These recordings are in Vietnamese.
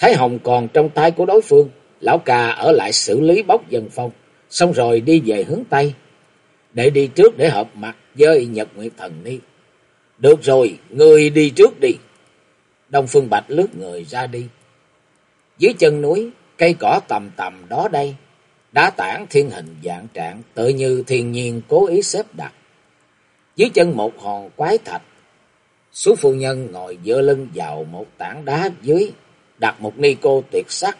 Thái Hồng còn trong tay của đối phương, lão ca ở lại xử lý bóc dân phong, xong rồi đi về hướng Tây, để đi trước để hợp mặt với Nhật Nguyệt Thần Ni. Được rồi, người đi trước đi. Đông Phương Bạch lướt người ra đi. Dưới chân núi, cây cỏ tầm tầm đó đây, đá tảng thiên hình dạng trạng, tự như thiên nhiên cố ý xếp đặt. Dưới chân một hòn quái thạch, số phu nhân ngồi dựa lưng vào một tảng đá dưới, đặt một ni cô tuyệt sắc.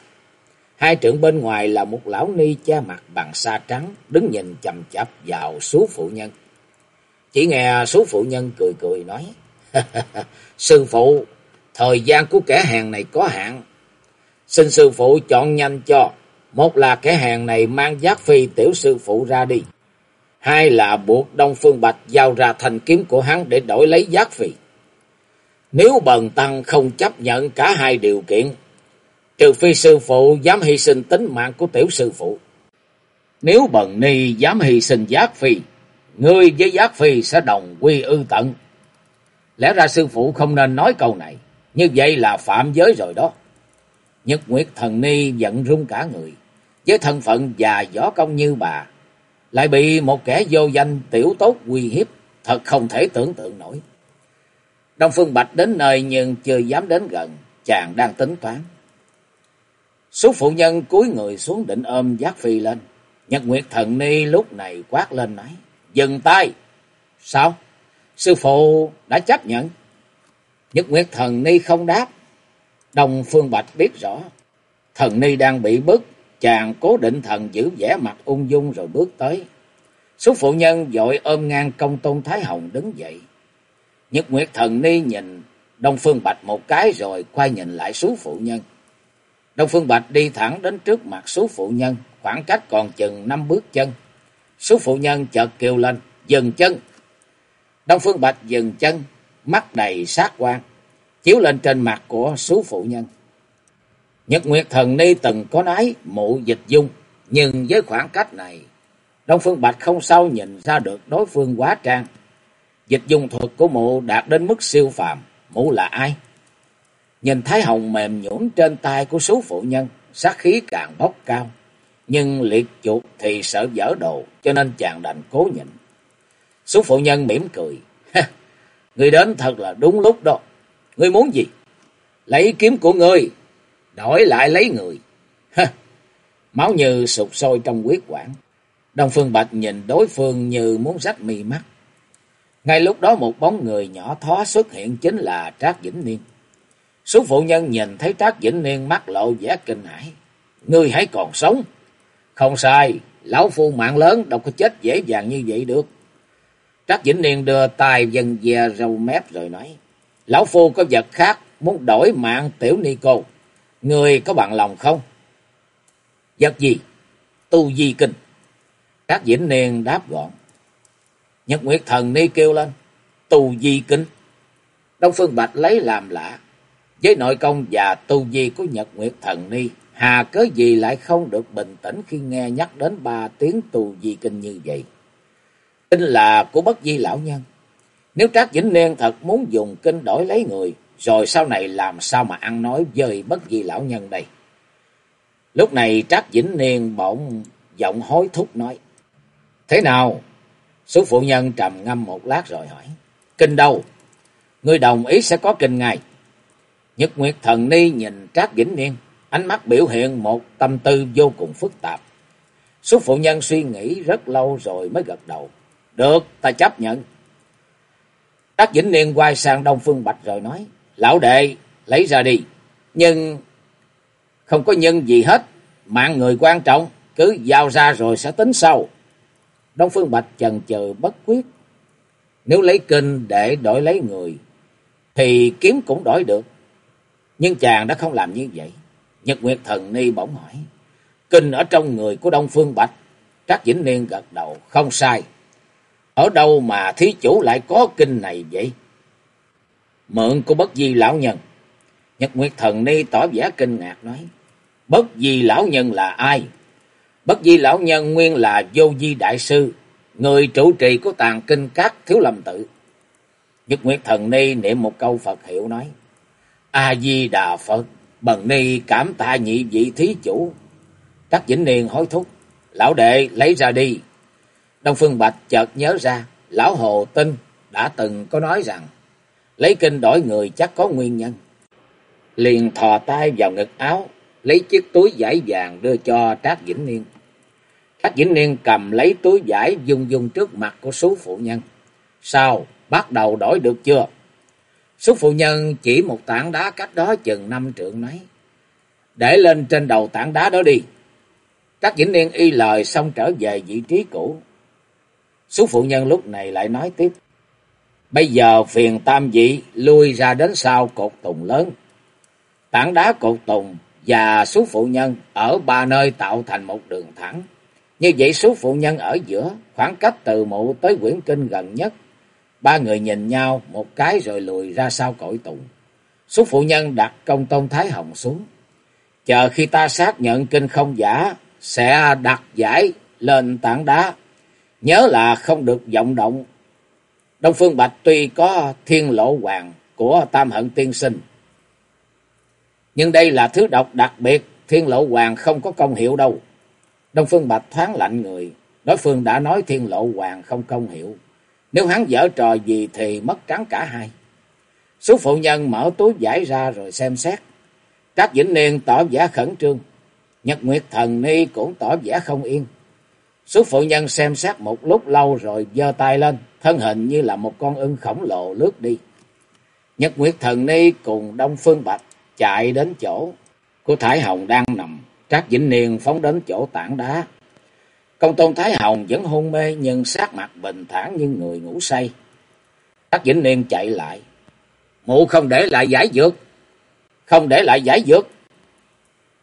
Hai trượng bên ngoài là một lão ni cha mặt bằng sa trắng, đứng nhìn chầm chập vào số phụ nhân. Chỉ nghe số phụ nhân cười cười nói, Sư phụ, thời gian của kẻ hàng này có hạn. Xin sư phụ chọn nhanh cho, một là kẻ hàng này mang giác phi tiểu sư phụ ra đi. Hai là buộc Đông Phương Bạch giao ra thành kiếm của hắn để đổi lấy giác phi. Nếu bần tăng không chấp nhận cả hai điều kiện, trừ phi sư phụ dám hy sinh tính mạng của tiểu sư phụ. Nếu bần ni dám hy sinh giác phi, ngươi với giác phi sẽ đồng quy ư tận. Lẽ ra sư phụ không nên nói câu này, như vậy là phạm giới rồi đó. Nhật Nguyệt Thần Ni giận rung cả người, với thân phận già võ công như bà, lại bị một kẻ vô danh tiểu tốt uy hiếp, thật không thể tưởng tượng nổi. Đông Phương Bạch đến nơi nhưng chưa dám đến gần, chàng đang tính toán. Số phụ nhân cúi người xuống định ôm giác phi lên. Nhật Nguyệt Thần Ni lúc này quát lên nói, dừng tay. Sao? Sư phụ đã chấp nhận. Nhật Nguyệt Thần Ni không đáp. Đông Phương Bạch biết rõ, Thần Ni đang bị bức, chàng cố định thần giữ vẻ mặt ung dung rồi bước tới. Số phụ nhân dội ôm ngang công tôn Thái Hồng đứng dậy. Nhất Nguyệt Thần Ni nhìn Đông Phương Bạch một cái rồi quay nhìn lại số phụ nhân. Đông Phương Bạch đi thẳng đến trước mặt số phụ nhân, khoảng cách còn chừng năm bước chân. Số phụ nhân chợt kêu lên, dừng chân. Đông Phương Bạch dừng chân, mắt đầy sát quan, chiếu lên trên mặt của số phụ nhân. Nhật Nguyệt Thần Ni từng có nói mụ dịch dung, nhưng với khoảng cách này, Đông Phương Bạch không sao nhìn ra được đối phương quá trang. Dịch dung thuật của mụ đạt đến mức siêu phàm, mụ là ai? Nhìn Thái Hồng mềm nhũn trên tay của số phụ nhân, sát khí càng bốc cao. Nhưng liệt chuột thì sợ dở đồ, cho nên chàng đành cố nhịn. Số phụ nhân mỉm cười. Người đến thật là đúng lúc đó. Ngươi muốn gì? Lấy kiếm của ngươi, đổi lại lấy người. Máu như sụp sôi trong huyết quản. Đông Phương Bạch nhìn đối phương như muốn rách mi mắt. Ngay lúc đó một bóng người nhỏ thó xuất hiện chính là Trác Vĩnh Niên. Số phụ nhân nhìn thấy Trác Vĩnh Niên mắt lộ vẻ kinh hãi. Ngươi hãy còn sống. Không sai, lão phu mạng lớn đâu có chết dễ dàng như vậy được. Trác Vĩnh Niên đưa tay dần dè râu mép rồi nói. Lão phu có vật khác muốn đổi mạng tiểu ni cô. Người có bằng lòng không? Vật gì? Tu di kinh. Trác Vĩnh Niên đáp gọn. Nhật Nguyệt Thần Ni kêu lên. Tu di kinh. Đông Phương Bạch lấy làm lạ. Với nội công và tu di của Nhật Nguyệt Thần Ni, hà cớ gì lại không được bình tĩnh khi nghe nhắc đến ba tiếng tu di kinh như vậy. Kinh là của bất di lão nhân. Nếu Trác Vĩnh Niên thật muốn dùng kinh đổi lấy người, rồi sau này làm sao mà ăn nói với bất di lão nhân đây? Lúc này Trác Vĩnh Niên bỗng giọng hối thúc nói. Thế nào? Sư phụ nhân trầm ngâm một lát rồi hỏi. Kinh đâu? Ngươi đồng ý sẽ có kinh ngài. nhất Nguyệt Thần Ni nhìn Trác Vĩnh Niên, ánh mắt biểu hiện một tâm tư vô cùng phức tạp. sư phụ nhân suy nghĩ rất lâu rồi mới gật đầu. Được, ta chấp nhận. Trác Vĩnh Niên quay sang Đông Phương Bạch rồi nói, Lão đệ, lấy ra đi. Nhưng không có nhân gì hết, mạng người quan trọng, cứ giao ra rồi sẽ tính sau. Đông Phương Bạch chần chờ bất quyết. Nếu lấy kinh để đổi lấy người, thì kiếm cũng đổi được. Nhưng chàng đã không làm như vậy. Nhật Nguyệt Thần Ni bỗng hỏi. Kinh ở trong người của Đông Phương Bạch. Trác Vĩnh Niên gật đầu. Không sai. Ở đâu mà thí chủ lại có kinh này vậy? Mượn của bất di lão nhân. Nhật Nguyệt Thần Ni tỏ vẻ kinh ngạc nói. Bất di lão nhân là ai? Bất di lão nhân nguyên là vô di đại sư. Người trụ trì của tàn kinh các thiếu lâm tự. Nhật Nguyệt Thần Ni niệm một câu Phật hiệu nói. A-di-đà Phật, bần ni cảm tạ nhị vị thí chủ. Các Vĩnh Niên hối thúc, lão đệ lấy ra đi. Đông Phương Bạch chợt nhớ ra, lão Hồ Tinh đã từng có nói rằng, lấy kinh đổi người chắc có nguyên nhân. Liền thò tay vào ngực áo, lấy chiếc túi vải vàng đưa cho Trác Vĩnh Niên. Trác Vĩnh Niên cầm lấy túi vải dung dung trước mặt của số phụ nhân. Sao, bắt đầu đổi được chưa? Số phụ nhân chỉ một tảng đá cách đó chừng năm trượng nấy. Để lên trên đầu tảng đá đó đi. Trác Vĩnh Niên y lời xong trở về vị trí cũ. Số phụ nhân lúc này lại nói tiếp. Bây giờ phiền tam vị lui ra đến sau cột tùng lớn. Tảng đá cột tùng và số phụ nhân ở ba nơi tạo thành một đường thẳng. Như vậy số phụ nhân ở giữa, khoảng cách từ mộ tới quyển kinh gần nhất Ba người nhìn nhau một cái rồi lùi ra sau cõi tùng. Số phụ nhân đặt công tôn Thái Hồng xuống. Chờ khi ta xác nhận kinh không giả, sẽ đặt giải lên tảng đá. Nhớ là không được vọng động. Đông Phương Bạch tuy có thiên lộ hoàng của Tam Hận Tiên Sinh. Nhưng đây là thứ độc đặc biệt, thiên lộ hoàng không có công hiệu đâu. Đông Phương Bạch thoáng lạnh người, đối phương đã nói thiên lộ hoàng không công hiệu. Nếu hắn dở trò gì thì mất trắng cả hai. Số phụ nhân mở túi giải ra rồi xem xét. Các vĩnh niên tỏ vẻ khẩn trương. Nhật Nguyệt Thần Ni cũng tỏ vẻ không yên. Số phụ nhân xem xét một lúc lâu rồi giơ tay lên. Thân hình như là một con ưng khổng lồ lướt đi. Nhật Nguyệt Thần Ni cùng Đông Phương Bạch chạy đến chỗ của Thái Hồng đang nằm. Trác Vĩnh Niên phóng đến chỗ tảng đá. Công tôn Thái Hồng vẫn hôn mê, nhưng sát mặt bình thản như người ngủ say. Trác Vĩnh Niên chạy lại. Mụ không để lại giải dược. Không để lại giải dược.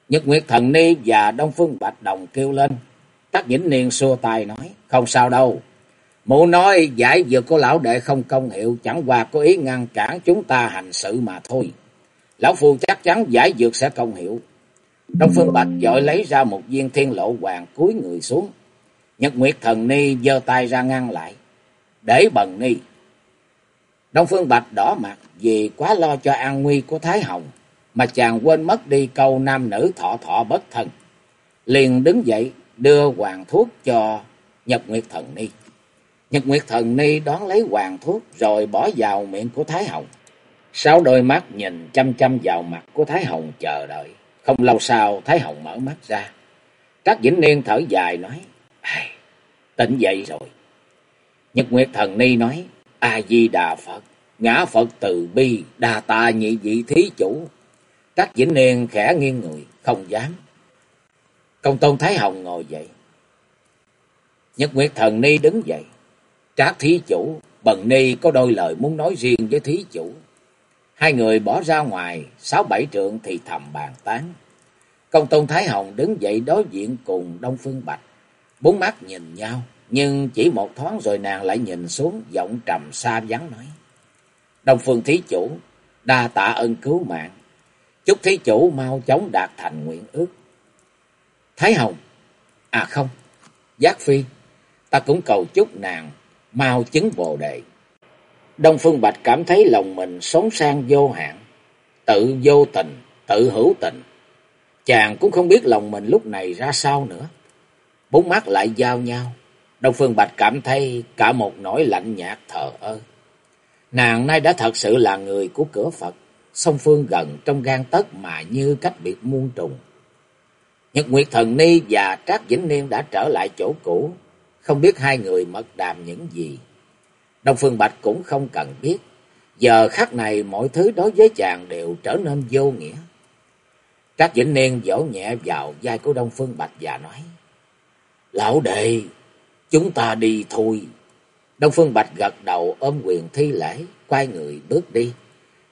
Nhật Nguyệt Thần Ni và Đông Phương Bạch Đồng kêu lên. Trác Vĩnh Niên xua tay nói. Không sao đâu. Mụ nói giải dược của lão đệ không công hiệu. Chẳng qua có ý ngăn cản chúng ta hành sự mà thôi. Lão Phu chắc chắn giải dược sẽ công hiệu. Đông Phương Bạch dội lấy ra một viên thiên lộ hoàng cúi người xuống. Nhật Nguyệt Thần Ni giơ tay ra ngăn lại. Để bần ni. Đông Phương Bạch đỏ mặt vì quá lo cho an nguy của Thái Hồng. Mà chàng quên mất đi câu nam nữ thọ thọ bất thân. Liền đứng dậy đưa hoàng thuốc cho Nhật Nguyệt Thần Ni. Nhật Nguyệt Thần Ni đón lấy hoàng thuốc rồi bỏ vào miệng của Thái Hồng. Sáu đôi mắt nhìn chăm chăm vào mặt của Thái Hồng chờ đợi. Không lâu sau Thái Hồng mở mắt ra. Các Vĩnh Niên thở dài nói. Tỉnh dậy rồi. Nhật Nguyệt Thần Ni nói, A-di-đà Phật, ngã Phật từ bi, đa ta nhị vị thí chủ. Các Vĩnh Niên khẽ nghiêng người, không dám. Công Tôn Thái Hồng ngồi dậy. Nhật Nguyệt Thần Ni đứng dậy. Trác thí chủ, Bần Ni có đôi lời muốn nói riêng với thí chủ. Hai người bỏ ra ngoài, sáu bảy trượng thì thầm bàn tán. Công Tôn Thái Hồng đứng dậy đối diện cùng Đông Phương Bạch. Bốn mắt nhìn nhau, nhưng chỉ một thoáng rồi nàng lại nhìn xuống, giọng trầm xa vắng nói. Đông phương thí chủ, đa tạ ơn cứu mạng. Chúc thí chủ mau chóng đạt thành nguyện ước. Thái Hồng, à không, Giác Phi, ta cũng cầu chúc nàng mau chứng bồ đề. Đông Phương Bạch cảm thấy lòng mình sống sang vô hạn, tự vô tình, tự hữu tình. Chàng cũng không biết lòng mình lúc này ra sao nữa bốn mắt lại giao nhau. Đông Phương Bạch cảm thấy cả một nỗi lạnh nhạt thờ ơ. Nàng nay đã thật sự là người của cửa Phật, song phương gần trong gan tất mà như cách biệt muôn trùng. Nhật Nguyệt Thần Ni và Trác Vĩnh Niên đã trở lại chỗ cũ, không biết hai người mật đàm những gì. Đông Phương Bạch cũng không cần biết, giờ khắc này mọi thứ đối với chàng đều trở nên vô nghĩa. Trác Vĩnh Niên vỗ nhẹ vào vai của Đông Phương Bạch và nói, Lão đệ, chúng ta đi thôi. Đông Phương Bạch gật đầu ôm quyền thi lễ, quay người bước đi.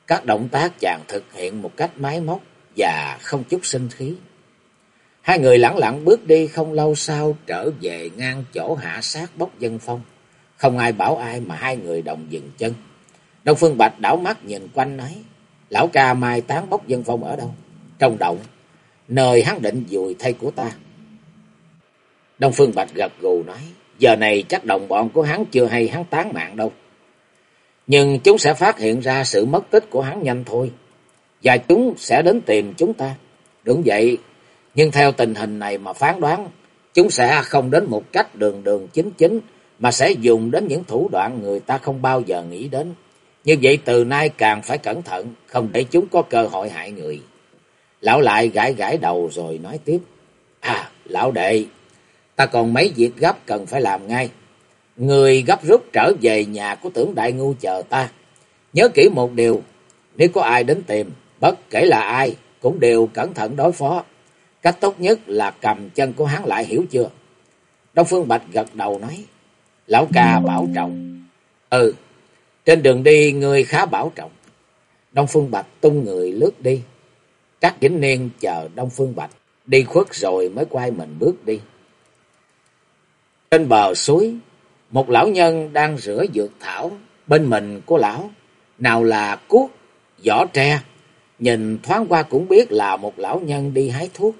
Các động tác chàng thực hiện một cách máy móc và không chút sinh khí. Hai người lặng lặng bước đi không lâu sau trở về ngang chỗ hạ sát bốc dân phong. Không ai bảo ai mà hai người đồng dừng chân. Đông Phương Bạch đảo mắt nhìn quanh nói, lão ca mai tán bốc dân phong ở đâu? Trong động, nơi hắn định dùi thay của ta. Đông Phương Bạch gật gù nói, giờ này chắc đồng bọn của hắn chưa hay hắn tán mạng đâu. Nhưng chúng sẽ phát hiện ra sự mất tích của hắn nhanh thôi. Và chúng sẽ đến tìm chúng ta. Đúng vậy, nhưng theo tình hình này mà phán đoán, chúng sẽ không đến một cách đường đường chính chính, mà sẽ dùng đến những thủ đoạn người ta không bao giờ nghĩ đến. Như vậy từ nay càng phải cẩn thận, không để chúng có cơ hội hại người. Lão lại gãi gãi đầu rồi nói tiếp. À, lão đệ, ta còn mấy việc gấp cần phải làm ngay. Người gấp rút trở về nhà của tưởng đại ngu chờ ta. Nhớ kỹ một điều, nếu có ai đến tìm, bất kể là ai, cũng đều cẩn thận đối phó. Cách tốt nhất là cầm chân của hắn lại hiểu chưa? Đông Phương Bạch gật đầu nói. Lão ca bảo trọng. Ừ, trên đường đi người khá bảo trọng. Đông Phương Bạch tung người lướt đi. Các Vĩnh Niên chờ Đông Phương Bạch đi khuất rồi mới quay mình bước đi. Trên bờ suối, một lão nhân đang rửa dược thảo, bên mình của lão, nào là cuốc, vỏ tre, nhìn thoáng qua cũng biết là một lão nhân đi hái thuốc.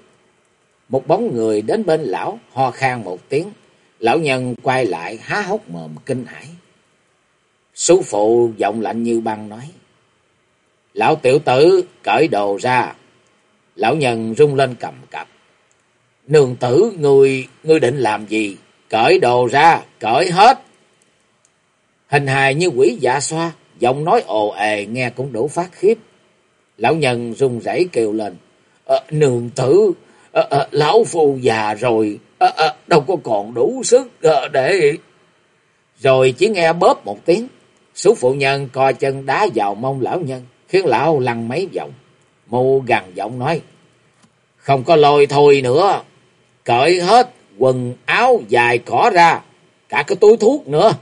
Một bóng người đến bên lão, ho khan một tiếng, lão nhân quay lại há hốc mồm kinh hãi. Sú phụ giọng lạnh như băng nói, Lão tiểu tử cởi đồ ra. Lão nhân rung lên cầm cập. Nương tử, ngươi, ngươi định làm gì? Cởi đồ ra, cởi hết. Hình hài như quỷ dạ xoa, giọng nói ồ ề nghe cũng đủ phát khiếp. Lão nhân run rẩy kêu lên. À, nương tử, à, à, lão phu già rồi, à, à, đâu có còn đủ sức à, để... Rồi chỉ nghe bóp một tiếng, số phụ nhân co chân đá vào mông lão nhân, khiến lão lăn mấy vòng. Mù gằn giọng nói, không có lôi thôi nữa, cởi hết quần áo dài cỏ ra, cả cái túi thuốc nữa.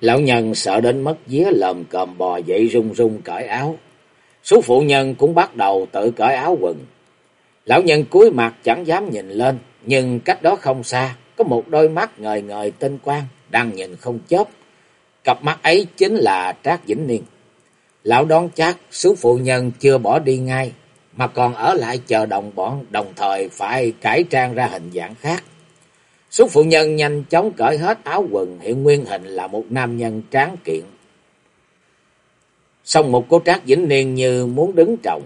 Lão nhân sợ đến mất vía lầm cầm bò dậy rung rung cởi áo. Số phụ nhân cũng bắt đầu tự cởi áo quần. Lão nhân cúi mặt chẳng dám nhìn lên, nhưng cách đó không xa, có một đôi mắt ngời ngời tinh quang, đang nhìn không chớp. Cặp mắt ấy chính là Trác Vĩnh Niên. Lão đón chắc số phụ nhân chưa bỏ đi ngay, mà còn ở lại chờ đồng bọn đồng thời phải cải trang ra hình dạng khác. Số phụ nhân nhanh chóng cởi hết áo quần hiện nguyên hình là một nam nhân tráng kiện. Xong một cô trác vĩnh niên như muốn đứng trọng.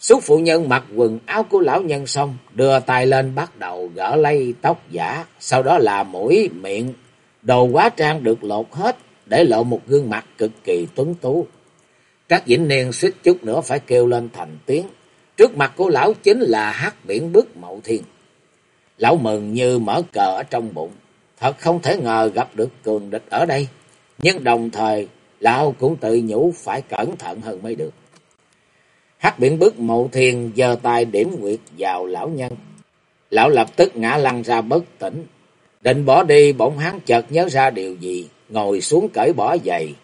Xúc phụ nhân mặc quần áo của lão nhân xong, đưa tay lên bắt đầu gỡ lấy tóc giả, sau đó là mũi, miệng, đồ quá trang được lột hết, để lộ một gương mặt cực kỳ tuấn tú. các Vĩnh Niên suýt chút nữa phải kêu lên thành tiếng. Trước mặt của lão chính là hát biển bức mậu thiên. Lão mừng như mở cờ ở trong bụng. Thật không thể ngờ gặp được cường địch ở đây. Nhưng đồng thời, lão cũng tự nhủ phải cẩn thận hơn mới được. Hắc biển bước mậu thiền, giơ tay điểm nguyệt vào lão nhân. Lão lập tức ngã lăn ra bất tỉnh. Định bỏ đi, bỗng hắn chợt nhớ ra điều gì. Ngồi xuống cởi bỏ giày.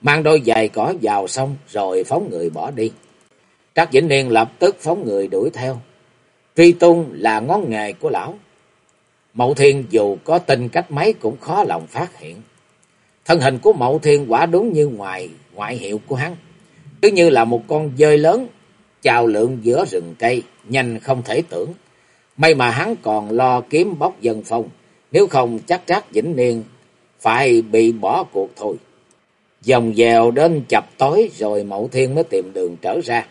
Mang đôi giày cỏ vào xong, rồi phóng người bỏ đi. Trác Vĩnh Niên lập tức phóng người đuổi theo. Truy tung là ngón nghề của lão. Mậu Thiên dù có tin cách mấy cũng khó lòng phát hiện. Thân hình của Mậu Thiên quả đúng như ngoài, ngoại hiệu của hắn. Cứ như là một con dơi lớn chào lượng giữa rừng cây, nhanh không thể tưởng. May mà hắn còn lo kiếm bóc dân phong, nếu không chắc Trác Vĩnh Niên phải bị bỏ cuộc thôi. Dòng dèo đến chập tối rồi Mậu Thiên mới tìm đường trở ra.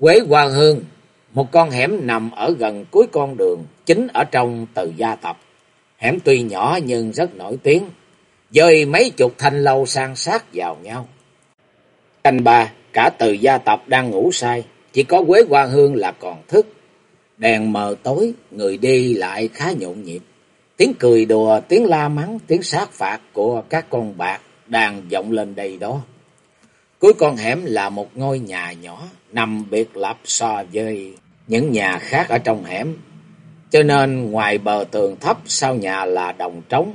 Quế Hoa Hương, một con hẻm nằm ở gần cuối con đường, chính ở trong từ gia tập. Hẻm tuy nhỏ nhưng rất nổi tiếng, dời mấy chục thanh lâu sang sát vào nhau. Canh ba, cả từ gia tập đang ngủ say, chỉ có Quế Hoa Hương là còn thức. Đèn mờ tối, người đi lại khá nhộn nhịp. Tiếng cười đùa, tiếng la mắng, tiếng sát phạt của các con bạc đang vọng lên đây đó. Cuối con hẻm là một ngôi nhà nhỏ nằm biệt lập so với những nhà khác ở trong hẻm. Cho nên ngoài bờ tường thấp sau nhà là đồng trống.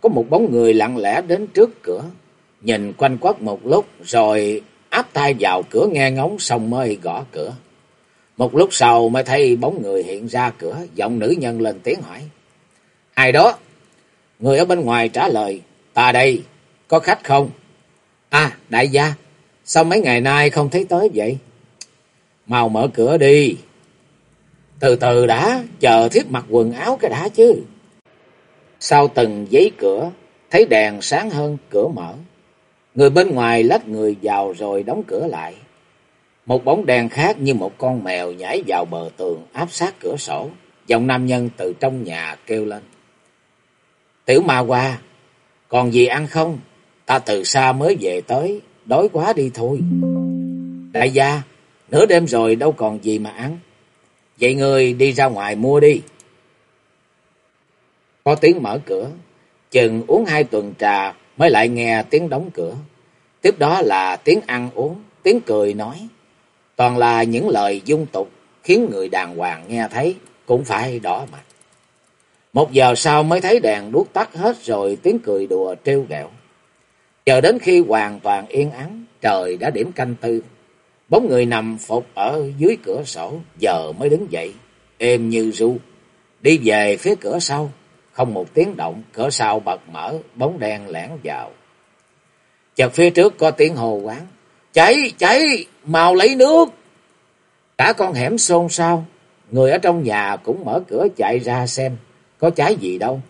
Có một bóng người lặng lẽ đến trước cửa. Nhìn quanh quất một lúc rồi áp tay vào cửa nghe ngóng xong mới gõ cửa. Một lúc sau mới thấy bóng người hiện ra cửa, giọng nữ nhân lên tiếng hỏi. Ai đó? Người ở bên ngoài trả lời, ta đây, có khách không? À, đại gia, sao mấy ngày nay không thấy tới vậy? Mau mở cửa đi. Từ từ đã, chờ thiết mặc quần áo cái đã chứ. Sau từng giấy cửa, thấy đèn sáng hơn, cửa mở. Người bên ngoài lách người vào rồi đóng cửa lại. Một bóng đèn khác như một con mèo nhảy vào bờ tường áp sát cửa sổ. Giọng nam nhân từ trong nhà kêu lên. Tiểu ma qua, còn gì ăn không? Ta từ xa mới về tới, đói quá đi thôi. Đại gia, nửa đêm rồi đâu còn gì mà ăn. Vậy người đi ra ngoài mua đi. Có tiếng mở cửa, chừng uống hai tuần trà mới lại nghe tiếng đóng cửa. Tiếp đó là tiếng ăn uống, tiếng cười nói. Toàn là những lời dung tục khiến người đàng hoàng nghe thấy cũng phải đỏ mặt. Một giờ sau mới thấy đèn đuốc tắt hết rồi tiếng cười đùa trêu ghẹo. Chờ đến khi hoàn toàn yên ắng, trời đã điểm canh tư. Bóng người nằm phục ở dưới cửa sổ, giờ mới đứng dậy, êm như ru. Đi về phía cửa sau, không một tiếng động, cửa sau bật mở, bóng đen lẻn vào. Chợt phía trước có tiếng hồ quán. Cháy, cháy, mau lấy nước. Cả con hẻm xôn xao, người ở trong nhà cũng mở cửa chạy ra xem, có cháy gì đâu.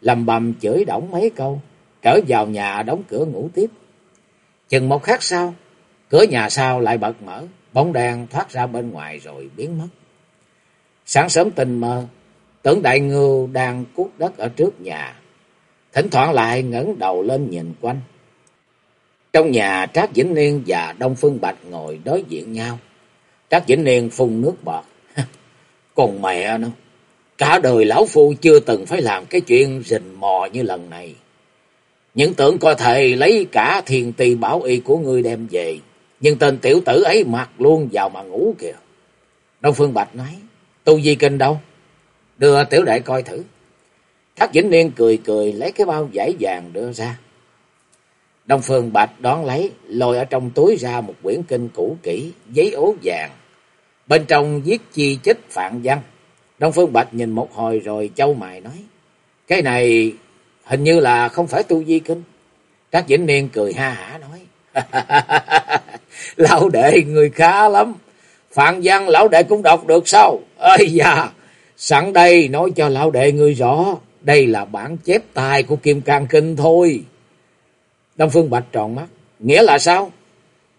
Lầm bầm chửi đổng mấy câu, trở vào nhà đóng cửa ngủ tiếp. Chừng một khắc sau, cửa nhà sau lại bật mở, bóng đen thoát ra bên ngoài rồi biến mất. Sáng sớm tình mơ, tưởng đại ngưu đang cút đất ở trước nhà, thỉnh thoảng lại ngẩng đầu lên nhìn quanh. Trong nhà Trác Vĩnh Niên và Đông Phương Bạch ngồi đối diện nhau. Trác Vĩnh Niên phun nước bọt. Còn mẹ nó, cả đời lão phu chưa từng phải làm cái chuyện rình mò như lần này. Những tưởng có thể lấy cả thiền tì bảo y của ngươi đem về. Nhưng tên tiểu tử ấy mặc luôn vào mà ngủ kìa. Đông Phương Bạch nói, tu di kinh đâu? Đưa tiểu đệ coi thử. Thác Vĩnh Niên cười cười lấy cái bao giải vàng đưa ra. Đông Phương Bạch đón lấy, lôi ở trong túi ra một quyển kinh cũ kỹ, giấy ố vàng. Bên trong viết chi chích phạn văn. Đông Phương Bạch nhìn một hồi rồi châu mày nói, cái này hình như là không phải tu di kinh. Trác Vĩnh Niên cười ha hả nói, lão đệ người khá lắm. Phạn văn lão đệ cũng đọc được sao? Ây da, sẵn đây nói cho lão đệ người rõ, đây là bản chép tài của Kim Cang Kinh thôi. Đông Phương Bạch tròn mắt. Nghĩa là sao?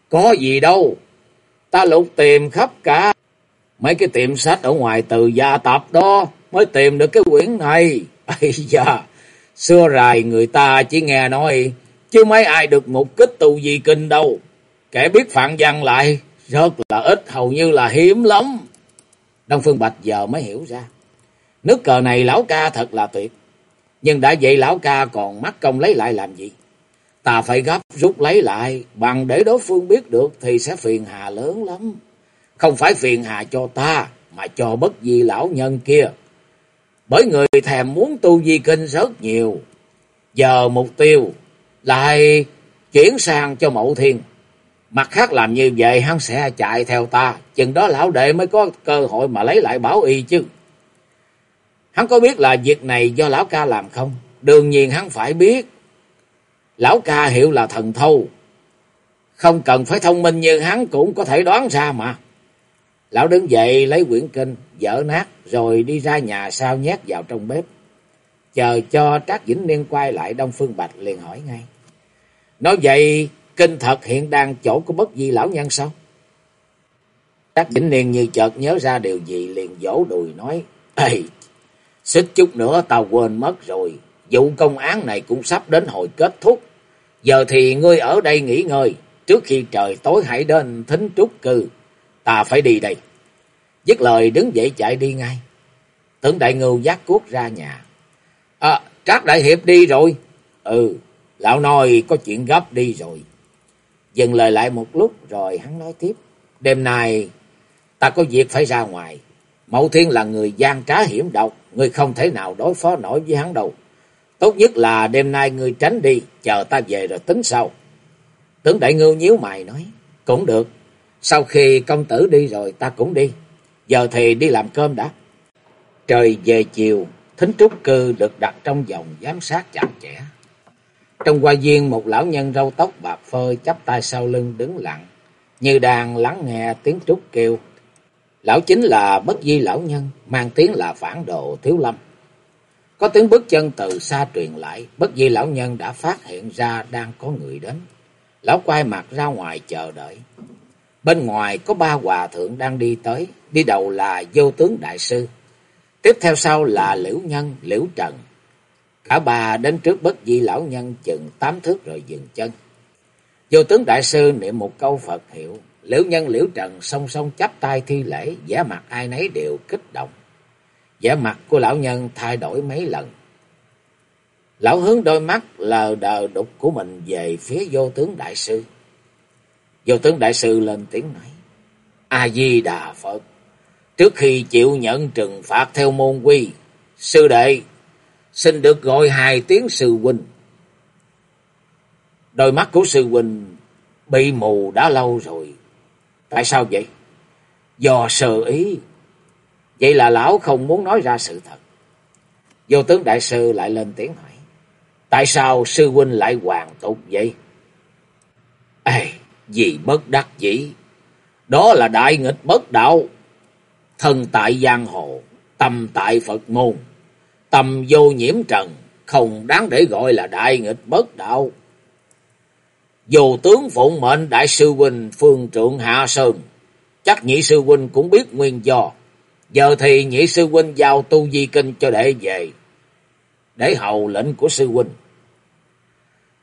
Có gì đâu. Ta lục tìm khắp cả mấy cái tiệm sách ở ngoài từ gia tập đó mới tìm được cái quyển này. Ây da, xưa rài người ta chỉ nghe nói, chứ mấy ai được một kích tù gì kinh đâu. Kẻ biết phạn văn lại, rất là ít, hầu như là hiếm lắm. Đông Phương Bạch giờ mới hiểu ra. Nước cờ này lão ca thật là tuyệt. Nhưng đã vậy lão ca còn mắc công lấy lại làm gì? Ta phải gấp rút lấy lại, bằng để đối phương biết được thì sẽ phiền hà lớn lắm. Không phải phiền hà cho ta, mà cho bất di lão nhân kia. Bởi người thèm muốn tu di kinh rất nhiều. Giờ mục tiêu lại chuyển sang cho mậu thiên. Mặt khác làm như vậy hắn sẽ chạy theo ta, chừng đó lão đệ mới có cơ hội mà lấy lại bảo y chứ. Hắn có biết là việc này do lão ca làm không? Đương nhiên hắn phải biết. Lão ca hiệu là thần thâu. Không cần phải thông minh như hắn cũng có thể đoán ra mà. Lão đứng dậy lấy quyển kinh, dở nát rồi đi ra nhà sao nhét vào trong bếp. Chờ cho Trác Vĩnh Niên quay lại Đông Phương Bạch liền hỏi ngay. Nói vậy, kinh thật hiện đang chỗ của bất di lão nhân sao? Trác Vĩnh Niên như chợt nhớ ra điều gì liền vỗ đùi nói. Ê, xích chút nữa tao quên mất rồi. Vụ công án này cũng sắp đến hồi kết thúc. Giờ thì ngươi ở đây nghỉ ngơi, trước khi trời tối hãy đến thính trúc cư, ta phải đi đây. Dứt lời đứng dậy chạy đi ngay. Tưởng đại ngưu giác cuốc ra nhà. À, Trác Đại Hiệp đi rồi. Ừ, lão nói có chuyện gấp đi rồi. Dừng lời lại một lúc rồi hắn nói tiếp. Đêm nay ta có việc phải ra ngoài. Mậu Thiên là người gian trá hiểm độc, người không thể nào đối phó nổi với hắn đâu. Tốt nhất là đêm nay ngươi tránh đi, chờ ta về rồi tính sau. Tướng đại ngưu nhíu mày nói, cũng được. Sau khi công tử đi rồi ta cũng đi. Giờ thì đi làm cơm đã. Trời về chiều, thính trúc cư được đặt trong vòng giám sát chặt chẽ. Trong hoa viên một lão nhân râu tóc bạc phơ chắp tay sau lưng đứng lặng, như đang lắng nghe tiếng trúc kêu. Lão chính là bất di lão nhân, mang tiếng là phản đồ thiếu lâm. Có tiếng bước chân từ xa truyền lại, bất di lão nhân đã phát hiện ra đang có người đến. Lão quay mặt ra ngoài chờ đợi. Bên ngoài có ba hòa thượng đang đi tới, đi đầu là vô tướng đại sư. Tiếp theo sau là liễu nhân, liễu trần. Cả bà đến trước bất di lão nhân chừng tám thước rồi dừng chân. Vô tướng đại sư niệm một câu Phật hiệu, liễu nhân liễu trần song song chắp tay thi lễ, vẻ mặt ai nấy đều kích động. vẻ mặt của lão nhân thay đổi mấy lần. Lão hướng đôi mắt lờ đờ đục của mình về phía vô tướng đại sư. Vô tướng đại sư lên tiếng nói. A-di-đà Phật. Trước khi chịu nhận trừng phạt theo môn quy. Sư đệ. Xin được gọi hai tiếng sư huynh. Đôi mắt của sư huynh bị mù đã lâu rồi. Tại sao vậy? Do sơ ý. Vậy là lão không muốn nói ra sự thật. Vô tướng đại sư lại lên tiếng hỏi. Tại sao sư huynh lại hoàng tục vậy? Ê, vì bất đắc dĩ. Đó là đại nghịch bất đạo. Thân tại giang hồ, tâm tại Phật môn. Tâm vô nhiễm trần, không đáng để gọi là đại nghịch bất đạo. Dù tướng phụng mệnh đại sư huynh phương trượng Hạ Sơn, chắc nhị sư huynh cũng biết nguyên do. Giờ thì nhị sư huynh giao tu di kinh cho đệ về, để hầu lệnh của sư huynh.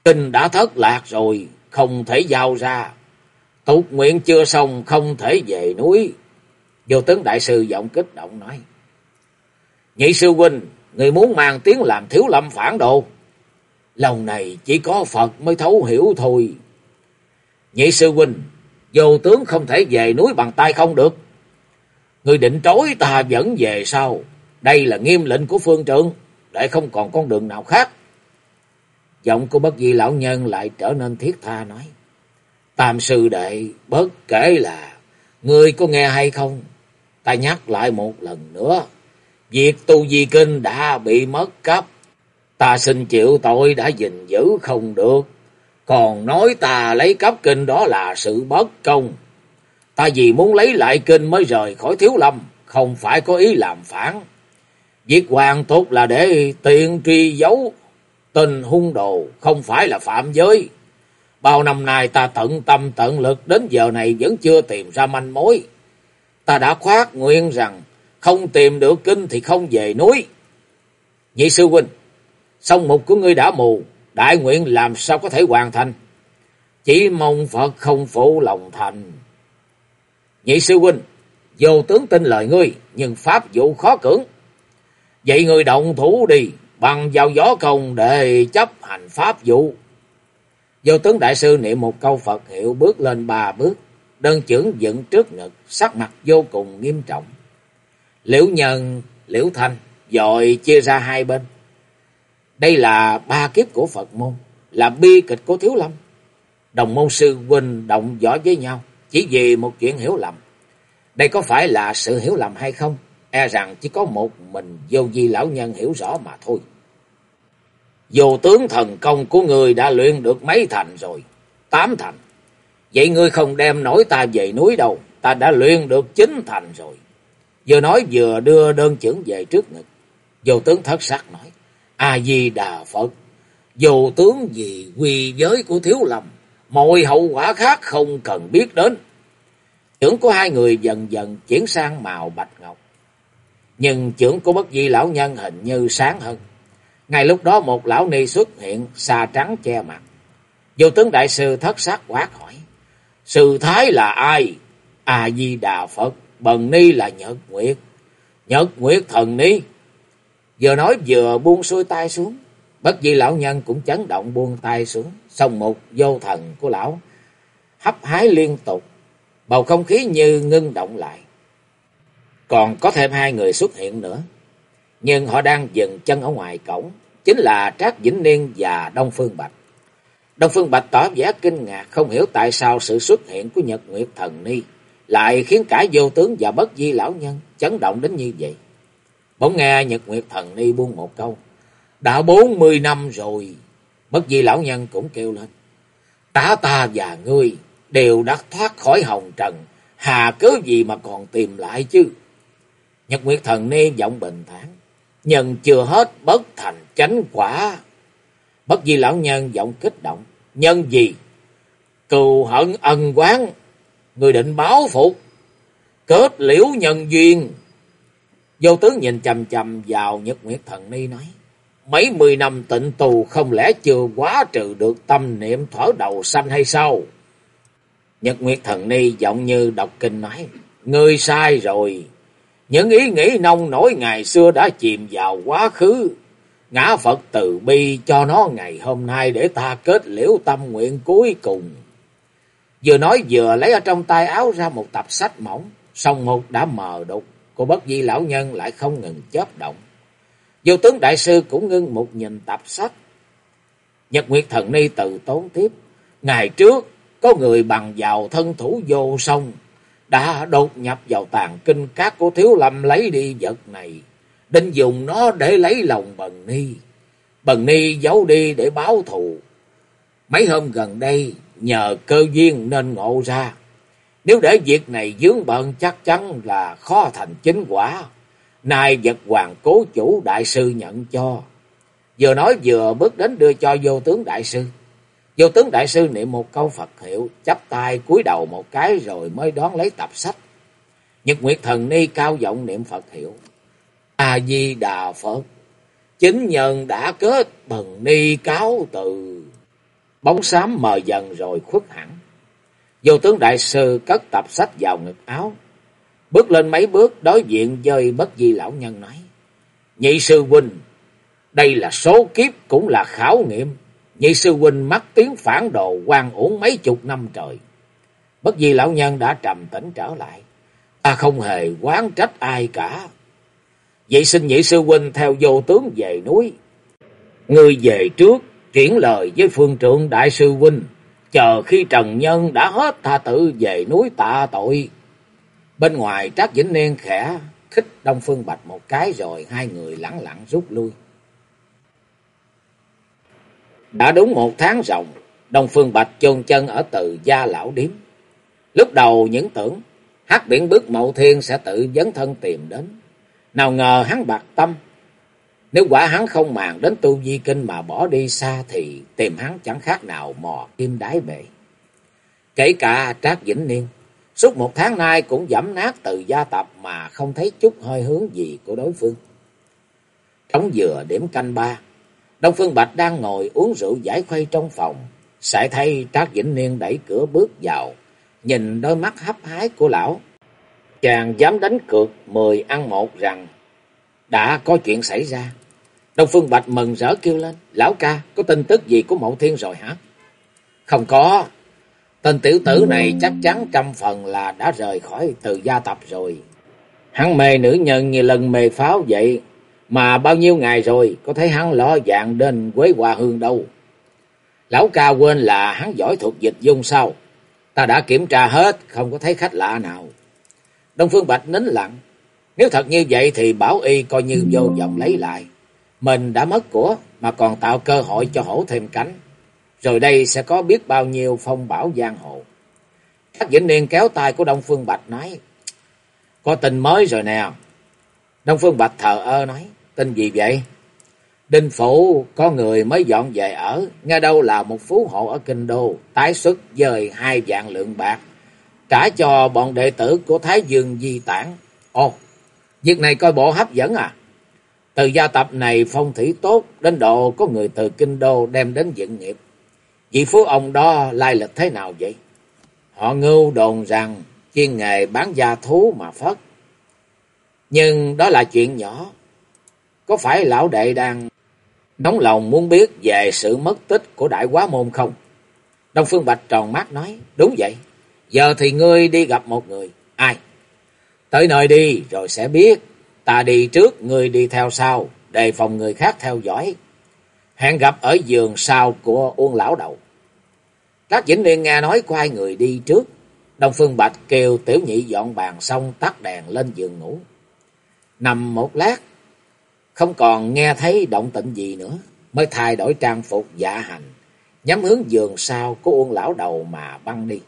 Kinh đã thất lạc rồi, không thể giao ra. Tục nguyện chưa xong, không thể về núi. Vô tướng đại sư giọng kích động nói. Nhị sư huynh, người muốn mang tiếng làm thiếu lâm phản đồ. Lòng này chỉ có Phật mới thấu hiểu thôi. Nhị sư huynh, vô tướng không thể về núi bằng tay không được. Người định trối ta vẫn về sau. Đây là nghiêm lệnh của phương trưởng để không còn con đường nào khác. Giọng của bất di lão nhân lại trở nên thiết tha nói. Tam sư đệ, bất kể là người có nghe hay không, ta nhắc lại một lần nữa. Việc tu di kinh đã bị mất cấp. Ta xin chịu tội đã gìn giữ không được. Còn nói ta lấy cấp kinh đó là sự bất công. Ta vì muốn lấy lại kinh mới rời khỏi thiếu lâm, không phải có ý làm phản. Việc hoàn tốt là để tiện truy dấu tình hung đồ, không phải là phạm giới. Bao năm nay ta tận tâm tận lực đến giờ này vẫn chưa tìm ra manh mối. Ta đã khoát nguyện rằng không tìm được kinh thì không về núi. Nhị sư huynh, song mục của ngươi đã mù, đại nguyện làm sao có thể hoàn thành. Chỉ mong Phật không phụ lòng thành. Nhị sư huynh, vô tướng tin lời ngươi, nhưng pháp vụ khó cưỡng. Vậy ngươi động thủ đi, bằng vào gió công để chấp hành pháp vụ. Vô tướng đại sư niệm một câu Phật hiệu bước lên ba bước, đơn chưởng dựng trước ngực, sắc mặt vô cùng nghiêm trọng. Liễu nhân, liễu thanh, rồi chia ra hai bên. Đây là ba kiếp của Phật môn, là bi kịch của Thiếu Lâm. Đồng môn sư huynh động võ với nhau, chỉ vì một chuyện hiểu lầm. Đây có phải là sự hiểu lầm hay không? E rằng chỉ có một mình vô di lão nhân hiểu rõ mà thôi. dù tướng thần công của người đã luyện được mấy thành rồi? Tám thành. Vậy ngươi không đem nổi ta về núi đâu. Ta đã luyện được chín thành rồi. Vừa nói vừa đưa đơn chưởng về trước ngực. Vô tướng thất sắc nói. A-di-đà Phật. Vô tướng vì quy giới của thiếu lầm. Mọi hậu quả khác không cần biết đến. Chưởng của hai người dần dần chuyển sang màu bạch ngọc. Nhưng chưởng của bất di lão nhân hình như sáng hơn. Ngay lúc đó một lão ni xuất hiện, xà trắng che mặt. Vô tướng đại sư thất sắc quát hỏi. Sư thái là ai? A-di-đà Phật, bần ni là Nhật Nguyệt. Nhật Nguyệt thần ni. Vừa nói vừa buông xuôi tay xuống. Bất di lão nhân cũng chấn động buông tay xuống. Xong một vô thần của lão. Hấp hái liên tục. Bầu không khí như ngưng động lại. Còn có thêm hai người xuất hiện nữa. Nhưng họ đang dừng chân ở ngoài cổng. Chính là Trác Vĩnh Niên và Đông Phương Bạch. Đông Phương Bạch tỏ vẻ kinh ngạc, không hiểu tại sao sự xuất hiện của Nhật Nguyệt Thần Ni lại khiến cả vô tướng và bất di lão nhân chấn động đến như vậy. Bỗng nghe Nhật Nguyệt Thần Ni buông một câu. Đã bốn mươi năm rồi. Bất di lão nhân cũng kêu lên. Cả ta và ngươi đều đã thoát khỏi hồng trần. Hà cứ gì mà còn tìm lại chứ? Nhật Nguyệt Thần Ni giọng bình thản. Nhân chưa hết bất thành chánh quả. Bất di lão nhân giọng kích động. Nhân gì? Cừu hận ân quán. Người định báo phục. Kết liễu nhân duyên. Vô tướng nhìn chầm chầm vào Nhật Nguyệt Thần Ni nói. Mấy mươi năm tịnh tù không lẽ chưa quá trừ được tâm niệm thở đầu xanh hay sao? Nhật Nguyệt Thần Ni giọng như đọc kinh nói. Ngươi sai rồi. Những ý nghĩ nông nổi ngày xưa đã chìm vào quá khứ. Ngã Phật từ bi cho nó ngày hôm nay để ta kết liễu tâm nguyện cuối cùng. Vừa nói vừa lấy ở trong tay áo ra một tập sách mỏng. Song một đã mờ đục. Cô bất di lão nhân lại không ngừng chớp động. Vô tướng đại sư cũng ngưng một nhìn tập sách. Nhật Nguyệt Thần Ni từ tốn tiếp. Ngày trước, có người bằng vào thân thủ vô song, đã đột nhập vào tàn kinh các cô thiếu lâm lấy đi vật này. Định dùng nó để lấy lòng Bần Ni. Bần Ni giấu đi để báo thù. Mấy hôm gần đây nhờ cơ duyên nên ngộ ra. Nếu để việc này dướng bận chắc chắn là khó thành chính quả. Nay vật hoàng cố chủ đại sư nhận cho. Vừa nói vừa bước đến đưa cho vô tướng đại sư. Vô tướng đại sư niệm một câu Phật hiệu, chắp tay cúi đầu một cái rồi mới đón lấy tập sách. Nhật Nguyệt Thần Ni cao giọng niệm Phật hiệu. A-di-đà Phật, chính nhân đã kết bần ni cáo từ. Bóng xám mờ dần rồi khuất hẳn. Vô tướng đại sư cất tập sách vào ngực áo. Bước lên mấy bước đối diện với bất di lão nhân nói. Nhị sư huynh, đây là số kiếp cũng là khảo nghiệm. Nhị sư huynh mắc tiếng phản đồ quan uổng mấy chục năm trời. Bất di lão nhân đã trầm tĩnh trở lại. Ta không hề quán trách ai cả. Vậy xin nhị sư huynh theo vô tướng về núi. Người về trước, chuyển lời với phương trượng đại sư huynh. Chờ khi Trần Nhân đã hết tha tự về núi tạ tội. Bên ngoài Trác Vĩnh Niên khẽ khích Đông Phương Bạch một cái rồi hai người lặng lặng rút lui. Đã đúng một tháng ròng, Đông Phương Bạch chôn chân ở từ gia lão điếm. Lúc đầu những tưởng hát biển bước mậu thiên sẽ tự dấn thân tìm đến. Nào ngờ hắn bạc tâm. Nếu quả hắn không màng đến tu di kinh mà bỏ đi xa thì tìm hắn chẳng khác nào mò kim đáy bể. Kể cả Trác Vĩnh Niên, suốt một tháng nay cũng giảm nát từ gia tập mà không thấy chút hơi hướng gì của đối phương. Trống dừa điểm canh ba, Đông Phương Bạch đang ngồi uống rượu giải khuây trong phòng. Sải thay Trác Vĩnh Niên đẩy cửa bước vào, nhìn đôi mắt hấp hái của lão. Chàng dám đánh cược mười ăn một rằng đã có chuyện xảy ra. Đông Phương Bạch mừng rỡ kêu lên, lão ca, có tin tức gì của Mậu Thiên rồi hả? Không có, tên tiểu tử này chắc chắn trăm phần là đã rời khỏi từ gia tập rồi. Hắn mê nữ nhân như lần mê pháo vậy, mà bao nhiêu ngày rồi có thấy hắn lo dạng đến Quế Hoa Hương đâu. Lão ca quên là hắn giỏi thuật dịch dung sao? Ta đã kiểm tra hết, không có thấy khách lạ nào. Đông Phương Bạch nín lặng. Nếu thật như vậy thì Bảo Y coi như vô vọng lấy lại. Mình đã mất của mà còn tạo cơ hội cho hổ thêm cánh. Rồi đây sẽ có biết bao nhiêu phong bảo giang hồ. Các Vĩnh Niên kéo tay của Đông Phương Bạch nói. Có tin mới rồi nè. Đông Phương Bạch thờ ơ nói. Tin gì vậy? Đinh Phủ có người mới dọn về ở, nghe đâu là một phú hộ ở Kinh Đô, tái xuất dời hai vạn lượng bạc, trả cho bọn đệ tử của Thái Dương Di Tản. Ồ, việc này coi bộ hấp dẫn à? Từ gia tập này phong thủy tốt, đến độ có người từ Kinh Đô đem đến dựng nghiệp. Vị phú ông đó lai lịch thế nào vậy? Họ ngưu đồn rằng chuyên nghề bán gia thú mà phất. Nhưng đó là chuyện nhỏ, có phải lão đệ đang nóng lòng muốn biết về sự mất tích của đại quá môn không? Đông Phương Bạch tròn mắt nói, đúng vậy. Giờ thì ngươi đi gặp một người. Ai? Tới nơi đi rồi sẽ biết. Ta đi trước, ngươi đi theo sau, đề phòng người khác theo dõi. Hẹn gặp ở giường sau của Uông Lão Đầu. Các Vĩnh Niên nghe nói quay hai người đi trước. Đông Phương Bạch kêu tiểu nhị dọn bàn xong tắt đèn lên giường ngủ. Nằm một lát, không còn nghe thấy động tĩnh gì nữa, mới thay đổi trang phục dạ hành, nhắm hướng giường sau của Uông lão đầu mà băng đi.